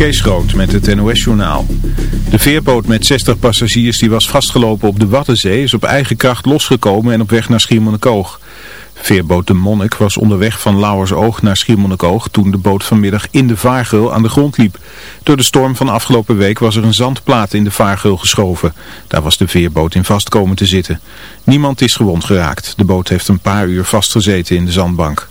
Kees Groot met het NOS-journaal. De veerboot met 60 passagiers die was vastgelopen op de Waddenzee is op eigen kracht losgekomen en op weg naar Schiermonnikoog. Veerboot De Monnik was onderweg van Lauwersoog naar Schiermonnikoog toen de boot vanmiddag in de vaargeul aan de grond liep. Door de storm van afgelopen week was er een zandplaat in de vaargeul geschoven. Daar was de veerboot in vast komen te zitten. Niemand is gewond geraakt. De boot heeft een paar uur vastgezeten in de zandbank.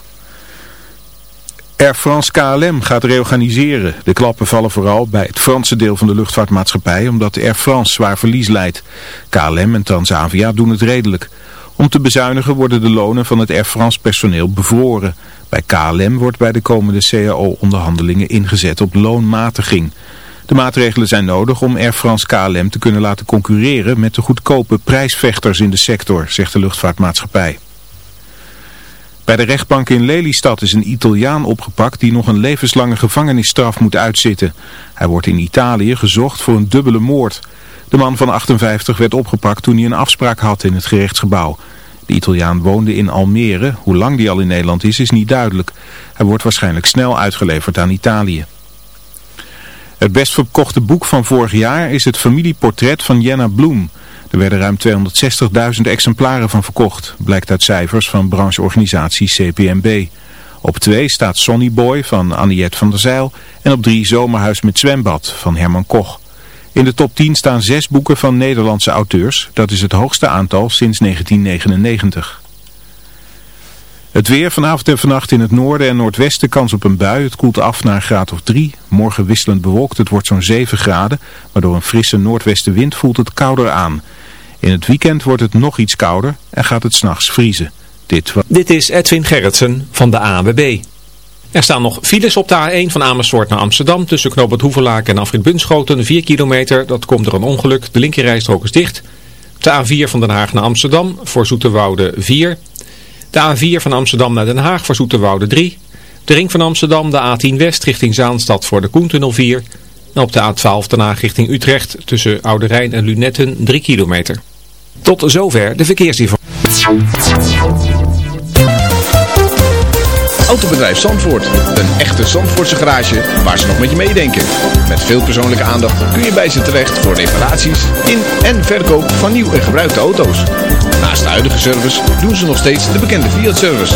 Air France KLM gaat reorganiseren. De klappen vallen vooral bij het Franse deel van de luchtvaartmaatschappij omdat Air France zwaar verlies leidt. KLM en Transavia doen het redelijk. Om te bezuinigen worden de lonen van het Air France personeel bevroren. Bij KLM wordt bij de komende CAO-onderhandelingen ingezet op loonmatiging. De maatregelen zijn nodig om Air France KLM te kunnen laten concurreren met de goedkope prijsvechters in de sector, zegt de luchtvaartmaatschappij. Bij de rechtbank in Lelystad is een Italiaan opgepakt die nog een levenslange gevangenisstraf moet uitzitten. Hij wordt in Italië gezocht voor een dubbele moord. De man van 58 werd opgepakt toen hij een afspraak had in het gerechtsgebouw. De Italiaan woonde in Almere. Hoe lang die al in Nederland is, is niet duidelijk. Hij wordt waarschijnlijk snel uitgeleverd aan Italië. Het best verkochte boek van vorig jaar is het familieportret van Jenna Bloem. Er werden ruim 260.000 exemplaren van verkocht, blijkt uit cijfers van brancheorganisatie CPMB. Op 2 staat Sonny Boy van Anniette van der Zeil en op 3 Zomerhuis met zwembad van Herman Koch. In de top 10 staan zes boeken van Nederlandse auteurs. Dat is het hoogste aantal sinds 1999. Het weer vanavond en vannacht in het noorden en noordwesten kans op een bui. Het koelt af naar een graad of 3. Morgen wisselend bewolkt. Het wordt zo'n 7 graden. Maar door een frisse noordwestenwind voelt het kouder aan. In het weekend wordt het nog iets kouder en gaat het s'nachts vriezen. Dit, Dit is Edwin Gerritsen van de ANWB. Er staan nog files op de A1 van Amersfoort naar Amsterdam tussen Knoop Hoevelaak en Afrit Bunschoten. 4 kilometer, dat komt door een ongeluk. De linkerrijstrook is dicht. De A4 van Den Haag naar Amsterdam voor Zoeterwoude 4. De A4 van Amsterdam naar Den Haag voor Zoeterwoude 3. De ring van Amsterdam, de A10 West richting Zaanstad voor de Koentunnel 4. Op de A12 Den Haag richting Utrecht tussen Oude Rijn en Lunetten 3 kilometer. Tot zover de verkeersinformatie. Autobedrijf Zandvoort. Een echte Zandvoortse garage waar ze nog met je meedenken. Met veel persoonlijke aandacht kun je bij ze terecht voor reparaties in en verkoop van nieuw en gebruikte auto's. Naast de huidige service doen ze nog steeds de bekende Fiat-service.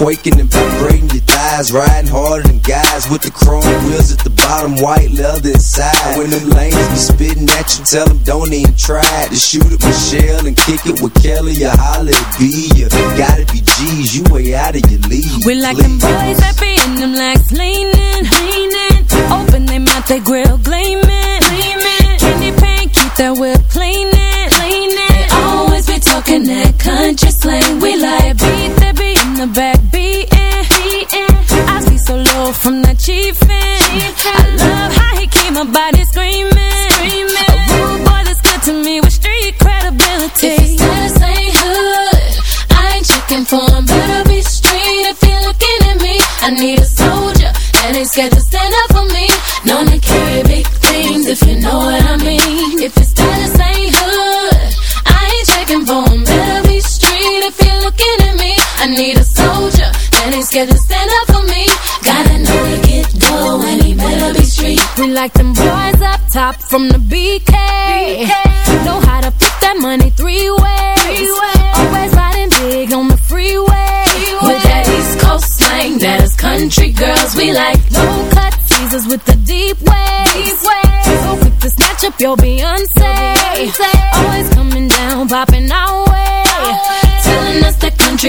Quaking and vibrating your thighs, riding harder than guys with the chrome wheels at the bottom, white leather inside. When them lanes be spitting at you, tell them don't even try to shoot at Michelle and kick it with Kelly or holla at B. You gotta be G's, you way out of your league. We like them boys that be in them legs leaning, leaning. Open their mouth, they grill gleaming, gleaming. Candy paint, keep that whip cleaning, cleaning. They always be talking that country slang. We like beat that be in the back beating. I see so low from that chiefin'. I love how he keep my body screaming. A rude boy that's good to me with street credibility. If status ain't hood, I ain't checking for him. Better be straight if you're looking at me. I need a soldier that ain't scared to stand up for me. Known to carry big things if you know what I scared to stand up for me. Gotta know to get dough and he better be street. We like them boys up top from the BK. Know how to put that money three ways. Always riding big on the freeway. With that East Coast slang, that is country girls. We like low cut teasers with the deep waves. So quick to snatch up your Beyonce. Always coming down, popping our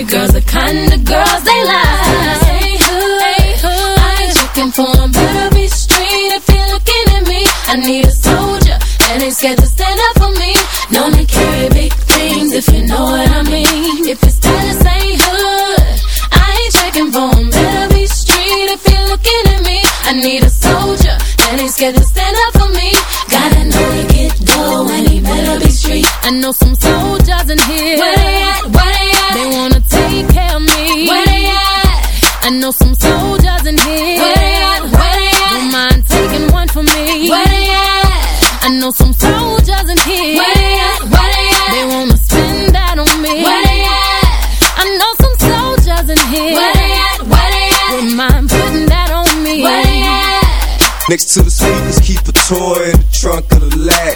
country girls the kind of girls they like. Hey, hood, I ain't checking for 'em. Better be straight if you're looking at me. I need a soldier that ain't scared to stand up for me. Known to carry big things if you know what I mean. If your status ain't hood, I ain't checking for 'em. Better be straight if you're looking at me. I need a soldier that ain't scared to stand up for me. Gotta know to get dough and he better be street. I know some soldiers in here. know some soldiers in here. Where they at? Where they at? Don't mind taking one for me. Where they at? I know some soldiers in here. Where they at? Where they at? They wanna spend that on me. Where they at? I know some soldiers in here. Where they at? Where they at? Don't mind putting that on me. Where they at? Next to the speakers, keep a toy in the trunk of the lat.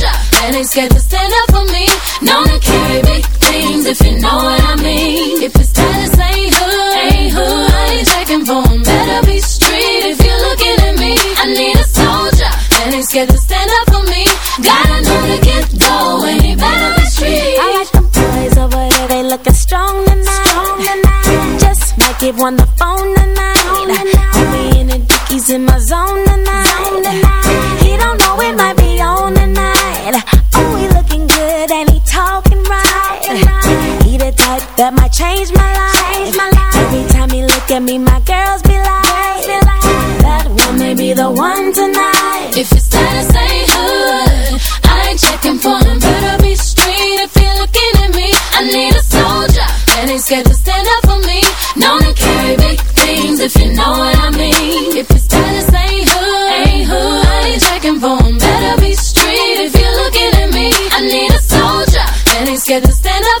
that ain't scared to stand up for me. Known to carry big things if you know what I mean. If it's status ain't hood, ain't hood, I ain't checking for them. Better be straight if you're looking at me. I need a soldier that ain't scared to stand up for me. Gotta know to get going. He better be straight. I like them boys over there, they looking strong tonight. Strong tonight. Just might give one the phone tonight. Homie in the dickies in my zone tonight. The one tonight. If it's status ain't hood, I ain't checking for them. Better be straight if you're looking at me. I need a soldier that ain't scared to stand up for me. Known to carry big things if you know what I mean. If it's status ain't hood, ain't hood, I ain't checking for them. Better be straight if you're looking at me. I need a soldier that ain't scared to stand up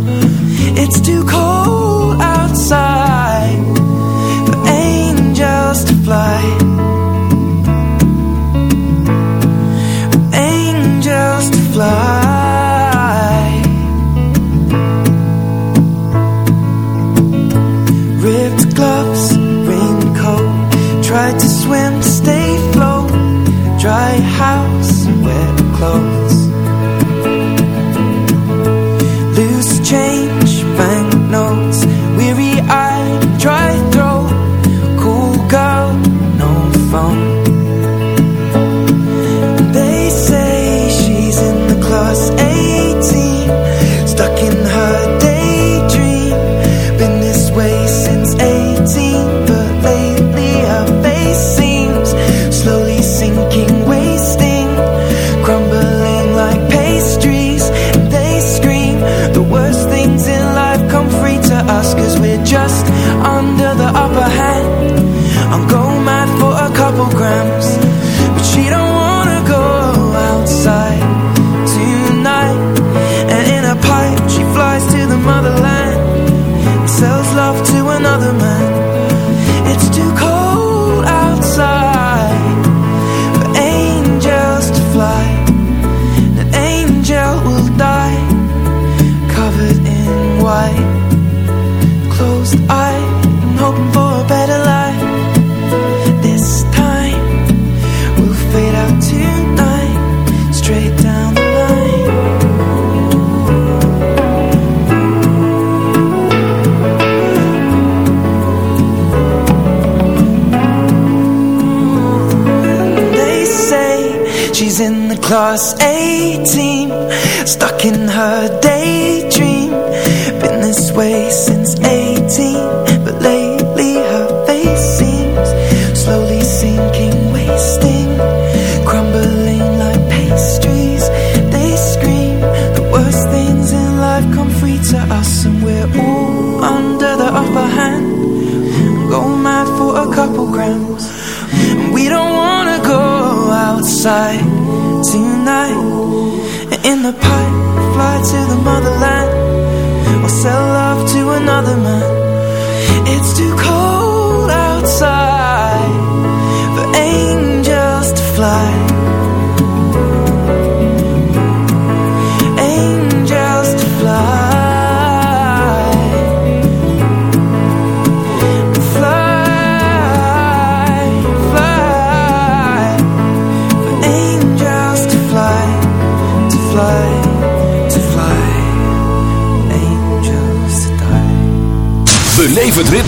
It's too cold 18 Stuck in her day. It's too cold.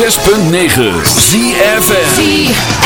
106.9 ZFN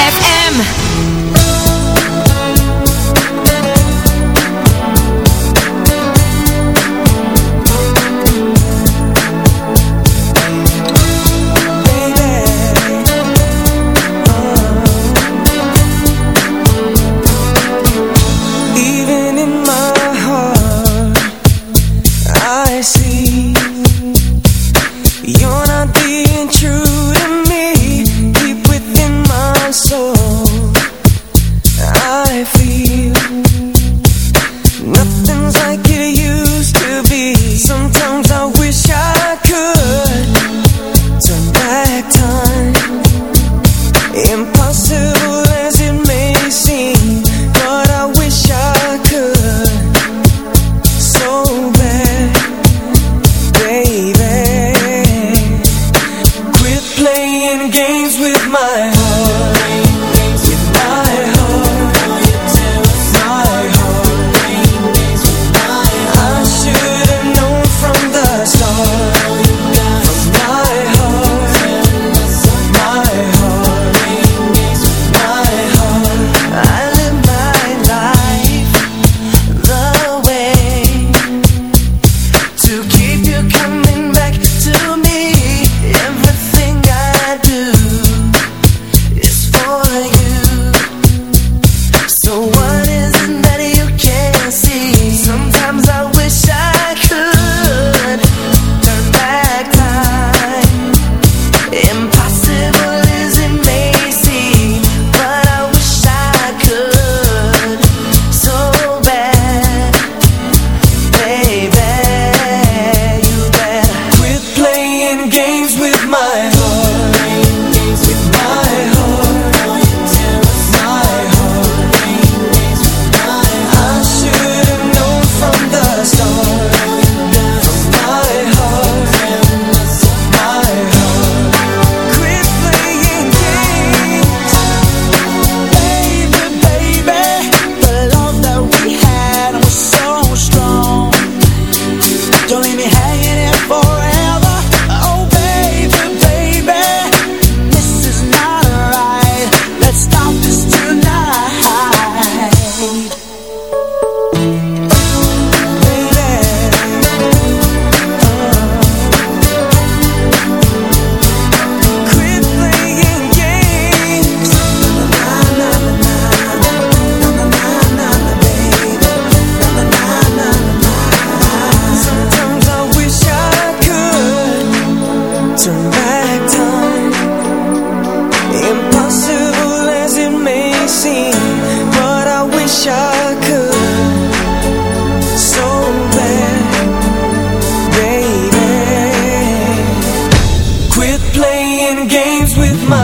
Playing games with my